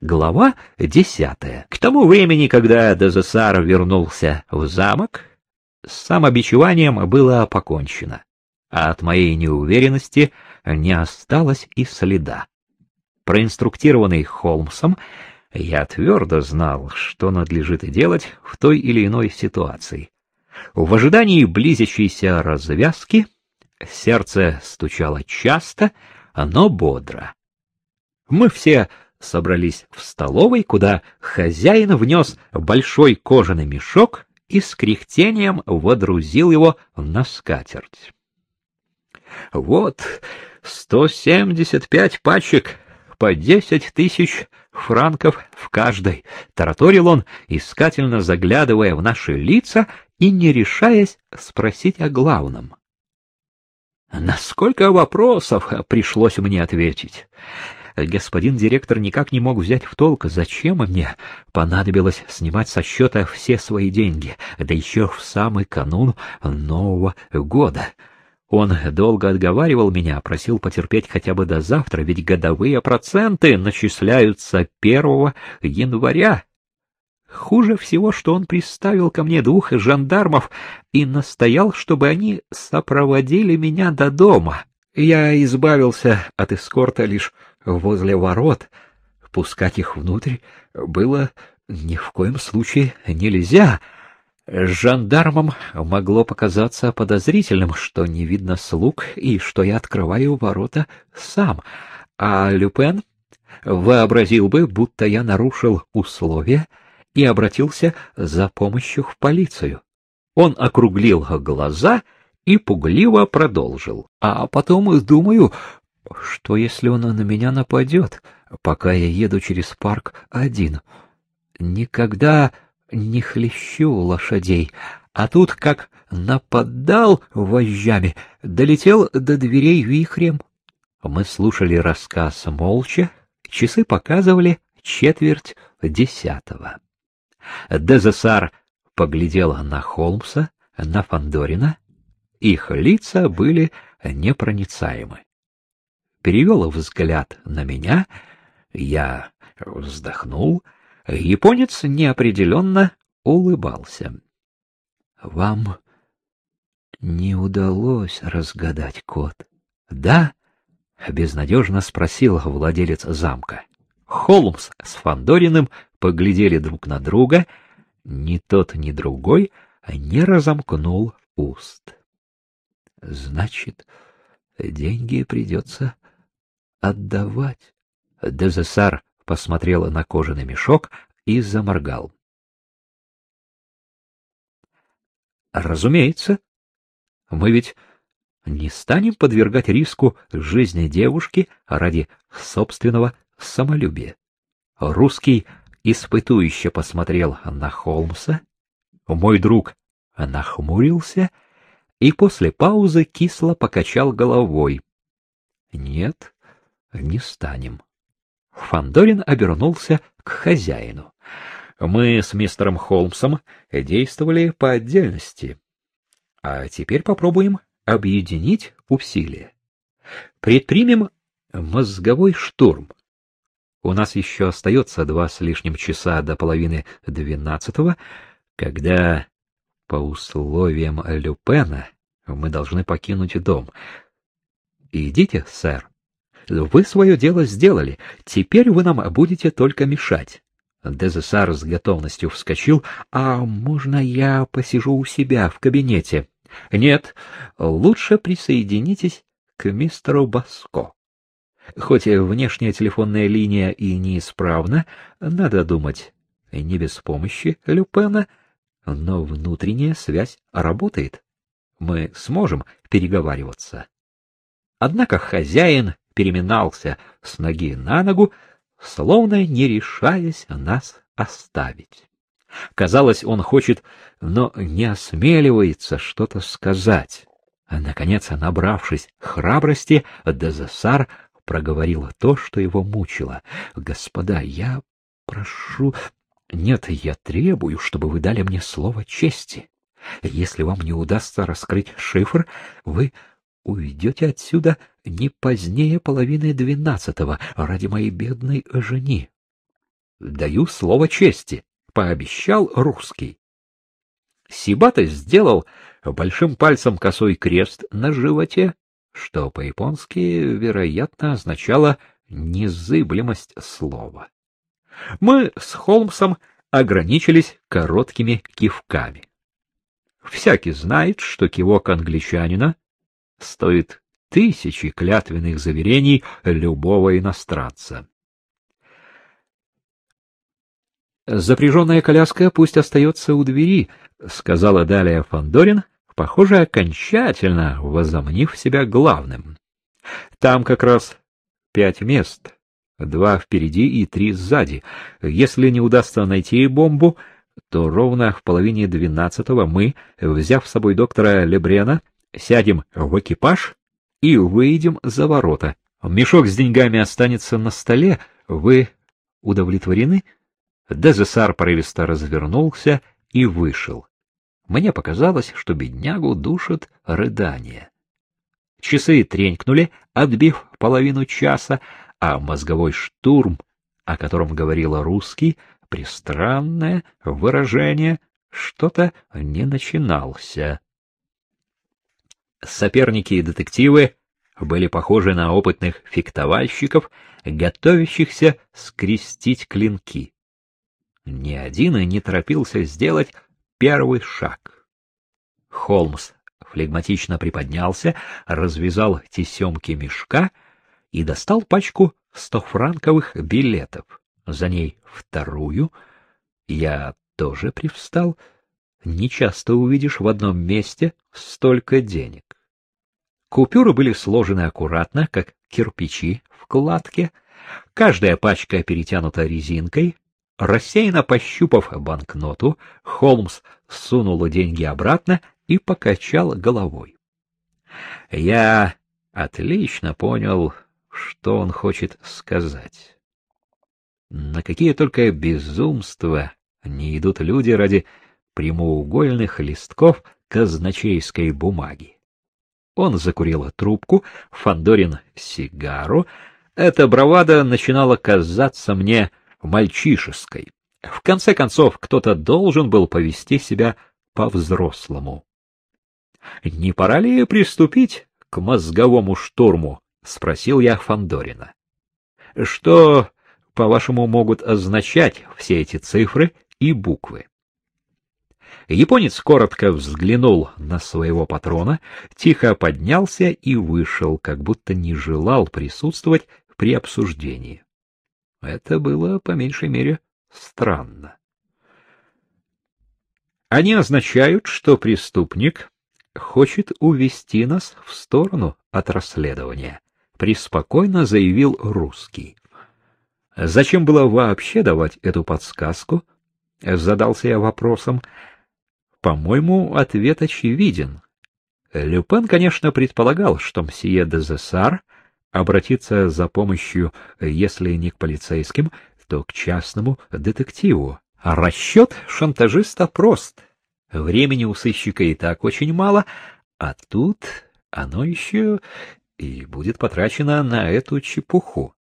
Глава десятая. К тому времени, когда Дезессар вернулся в замок, с самобичеванием было покончено, а от моей неуверенности не осталось и следа. Проинструктированный Холмсом, я твердо знал, что надлежит делать в той или иной ситуации. В ожидании близящейся развязки сердце стучало часто, но бодро. Мы все собрались в столовой, куда хозяин внес большой кожаный мешок и с кряхтением водрузил его на скатерть. — Вот сто семьдесят пять пачек по десять тысяч франков в каждой, — тараторил он, искательно заглядывая в наши лица и не решаясь спросить о главном. Насколько вопросов пришлось мне ответить. Господин директор никак не мог взять в толк, зачем мне понадобилось снимать со счета все свои деньги, да еще в самый канун Нового года. Он долго отговаривал меня, просил потерпеть хотя бы до завтра, ведь годовые проценты начисляются 1 января. Хуже всего, что он приставил ко мне двух жандармов и настоял, чтобы они сопроводили меня до дома. Я избавился от эскорта лишь возле ворот. Пускать их внутрь было ни в коем случае нельзя. Жандармам могло показаться подозрительным, что не видно слуг и что я открываю ворота сам, а Люпен вообразил бы, будто я нарушил условия и обратился за помощью в полицию. Он округлил глаза и пугливо продолжил. А потом думаю, что если он на меня нападет, пока я еду через парк один? Никогда не хлещу лошадей, а тут как нападал вожжами, долетел до дверей вихрем. Мы слушали рассказ молча, часы показывали четверть десятого. Дезессар поглядел на Холмса, на Фандорина. Их лица были непроницаемы перевел взгляд на меня, я вздохнул, японец неопределенно улыбался. — Вам не удалось разгадать код, да? — безнадежно спросил владелец замка. Холмс с Фандориным поглядели друг на друга, ни тот, ни другой не разомкнул уст. — Значит, деньги придется отдавать. Дезессар посмотрела на кожаный мешок и заморгал. Разумеется, мы ведь не станем подвергать риску жизни девушки ради собственного самолюбия. Русский испытующе посмотрел на Холмса, мой друг нахмурился и после паузы кисло покачал головой. Нет, не станем. Фандорин обернулся к хозяину. Мы с мистером Холмсом действовали по отдельности. А теперь попробуем объединить усилия. Предпримем мозговой штурм. У нас еще остается два с лишним часа до половины двенадцатого, когда, по условиям Люпена, мы должны покинуть дом. Идите, сэр. Вы свое дело сделали, теперь вы нам будете только мешать. Дезессар с готовностью вскочил. — А можно я посижу у себя в кабинете? — Нет, лучше присоединитесь к мистеру Баско. Хоть внешняя телефонная линия и неисправна, надо думать, не без помощи Люпена, но внутренняя связь работает. Мы сможем переговариваться. Однако хозяин переминался с ноги на ногу, словно не решаясь нас оставить. Казалось, он хочет, но не осмеливается что-то сказать. Наконец, набравшись храбрости, Дезессар проговорил то, что его мучило. — Господа, я прошу... Нет, я требую, чтобы вы дали мне слово чести. Если вам не удастся раскрыть шифр, вы уйдете отсюда не позднее половины двенадцатого ради моей бедной жени. Даю слово чести, пообещал русский. Сибата сделал большим пальцем косой крест на животе, что по-японски, вероятно, означало незыблемость слова. Мы с Холмсом ограничились короткими кивками. Всякий знает, что кивок англичанина стоит тысячи клятвенных заверений любого иностранца. Запряженная коляска пусть остается у двери, сказала далее Фандорин, похоже, окончательно возомнив себя главным. Там как раз пять мест, два впереди и три сзади. Если не удастся найти бомбу, то ровно в половине двенадцатого мы, взяв с собой доктора Лебрена, сядем в экипаж и выйдем за ворота. Мешок с деньгами останется на столе. Вы удовлетворены? Дезессар порывисто развернулся и вышел. Мне показалось, что беднягу душат рыдания. Часы тренькнули, отбив половину часа, а мозговой штурм, о котором говорила русский, пристранное выражение, что-то не начинался. Соперники и детективы были похожи на опытных фехтовальщиков, готовящихся скрестить клинки. Ни один и не торопился сделать первый шаг. Холмс флегматично приподнялся, развязал тесемки мешка и достал пачку стофранковых билетов. За ней вторую. Я тоже привстал. Нечасто увидишь в одном месте столько денег. Купюры были сложены аккуратно, как кирпичи в кладке. Каждая пачка перетянута резинкой. Рассеянно пощупав банкноту, Холмс сунул деньги обратно и покачал головой. Я отлично понял, что он хочет сказать. На какие только безумства не идут люди ради прямоугольных листков казначейской бумаги. Он закурил трубку, Фандорин сигару. Эта бравада начинала казаться мне мальчишеской. В конце концов, кто-то должен был повести себя по-взрослому. Не пора ли приступить к мозговому штурму? спросил я Фандорина. Что, по-вашему, могут означать все эти цифры и буквы? Японец коротко взглянул на своего патрона, тихо поднялся и вышел, как будто не желал присутствовать при обсуждении. Это было, по меньшей мере, странно. Они означают, что преступник хочет увести нас в сторону от расследования, преспокойно заявил русский. Зачем было вообще давать эту подсказку? Задался я вопросом. По-моему, ответ очевиден. Люпен, конечно, предполагал, что мсье де Зессар обратится за помощью, если не к полицейским, то к частному детективу. Расчет шантажиста прост. Времени у сыщика и так очень мало, а тут оно еще и будет потрачено на эту чепуху.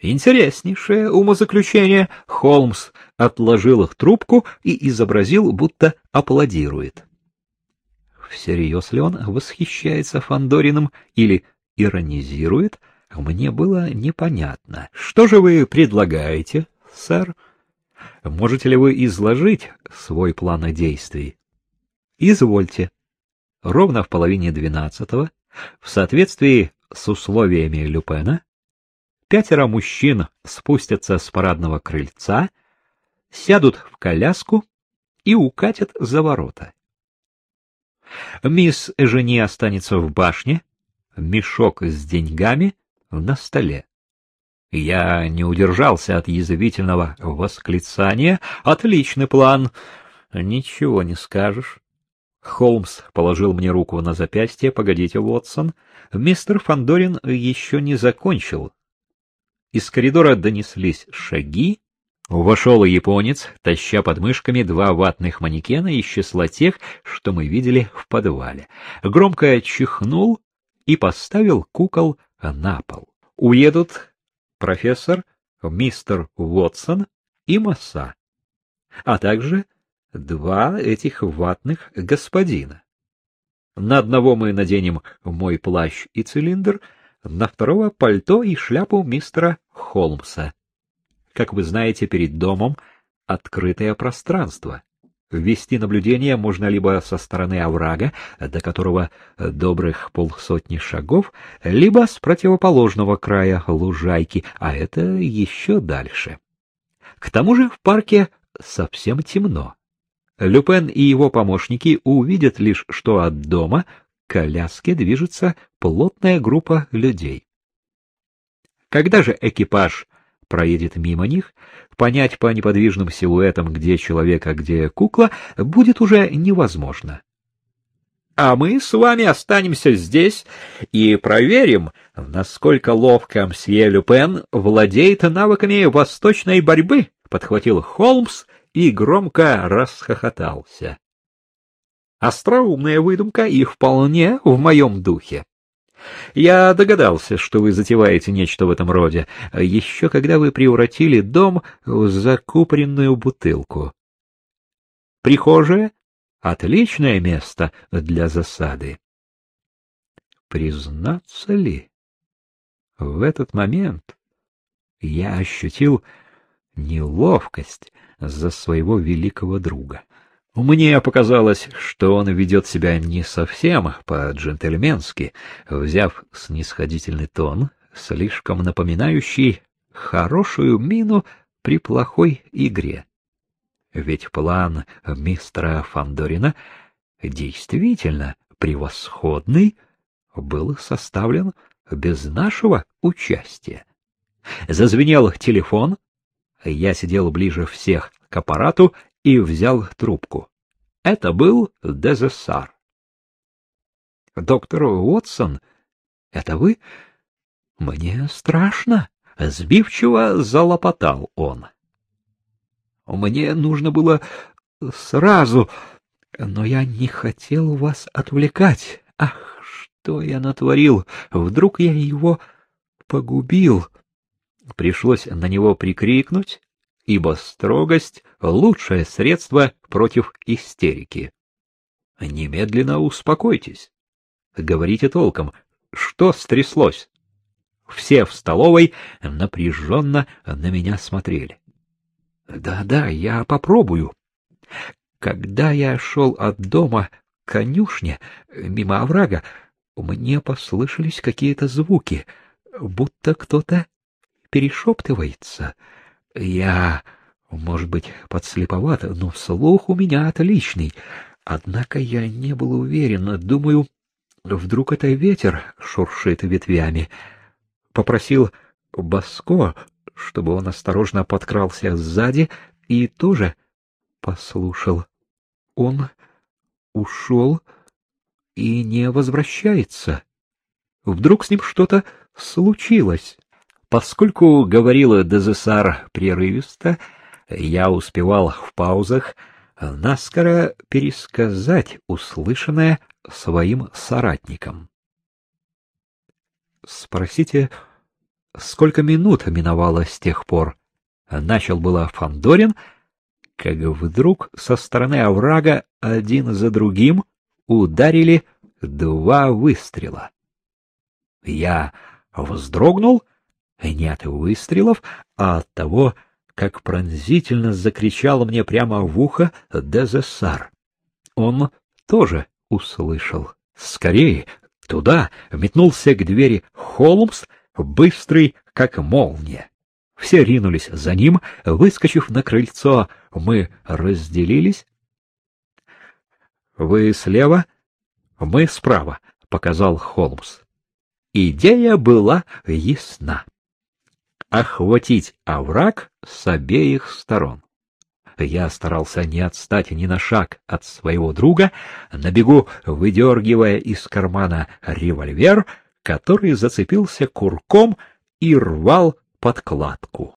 Интереснейшее умозаключение. Холмс отложил их трубку и изобразил, будто аплодирует. Всерьез ли он восхищается Фандориным или иронизирует, мне было непонятно. Что же вы предлагаете, сэр? Можете ли вы изложить свой план действий? Извольте. Ровно в половине двенадцатого, в соответствии с условиями Люпена, пятеро мужчин спустятся с парадного крыльца, сядут в коляску и укатят за ворота. Мисс Эжени останется в башне, мешок с деньгами на столе. Я не удержался от язвительного восклицания. Отличный план. Ничего не скажешь. Холмс положил мне руку на запястье. Погодите, Вотсон. Мистер Фандорин еще не закончил из коридора донеслись шаги. Вошел японец, таща под мышками два ватных манекена из числа тех, что мы видели в подвале. Громко чихнул и поставил кукол на пол. «Уедут, профессор?» мистер Уотсон и Масса, а также два этих ватных господина. На одного мы наденем мой плащ и цилиндр, на второго — пальто и шляпу мистера Холмса. Как вы знаете, перед домом открытое пространство. Вести наблюдение можно либо со стороны оврага, до которого добрых полсотни шагов, либо с противоположного края лужайки, а это еще дальше. К тому же в парке совсем темно. Люпен и его помощники увидят лишь, что от дома коляске движется плотная группа людей. Когда же экипаж проедет мимо них, понять по неподвижным силуэтам, где человек, а где кукла, будет уже невозможно. А мы с вами останемся здесь и проверим, насколько ловко мсье Люпен владеет навыками восточной борьбы, — подхватил Холмс и громко расхохотался. Остроумная выдумка и вполне в моем духе. Я догадался, что вы затеваете нечто в этом роде, еще когда вы превратили дом в закупоренную бутылку. Прихожая — отличное место для засады. Признаться ли, в этот момент я ощутил неловкость за своего великого друга. Мне показалось, что он ведет себя не совсем по-джентльменски, взяв снисходительный тон, слишком напоминающий хорошую мину при плохой игре. Ведь план мистера Фандорина действительно превосходный был составлен без нашего участия. Зазвенел телефон, я сидел ближе всех к аппарату и взял трубку. Это был Дезессар. — Доктор Уотсон, это вы? — Мне страшно, — сбивчиво залопотал он. — Мне нужно было сразу, но я не хотел вас отвлекать. Ах, что я натворил! Вдруг я его погубил! Пришлось на него прикрикнуть, ибо строгость — лучшее средство против истерики. Немедленно успокойтесь. Говорите толком, что стряслось? Все в столовой напряженно на меня смотрели. Да-да, я попробую. Когда я шел от дома к конюшне, мимо оврага, мне послышались какие-то звуки, будто кто-то перешептывается. Я, может быть, подслеповат, но слух у меня отличный. Однако я не был уверен. Думаю, вдруг это ветер шуршит ветвями. Попросил Баско, чтобы он осторожно подкрался сзади и тоже послушал. Он ушел и не возвращается. Вдруг с ним что-то случилось. Поскольку говорила Дезессар прерывисто, я успевал в паузах наскоро пересказать услышанное своим соратникам. Спросите, сколько минут миновало с тех пор? Начал было Фандорин, как вдруг со стороны оврага один за другим ударили два выстрела. Я вздрогнул не от выстрелов, а от того, как пронзительно закричал мне прямо в ухо Дезессар. Он тоже услышал. Скорее, туда метнулся к двери Холмс, быстрый, как молния. Все ринулись за ним, выскочив на крыльцо, мы разделились. — Вы слева, мы справа, — показал Холмс. Идея была ясна охватить овраг с обеих сторон. Я старался не отстать ни на шаг от своего друга, на бегу выдергивая из кармана револьвер, который зацепился курком и рвал подкладку.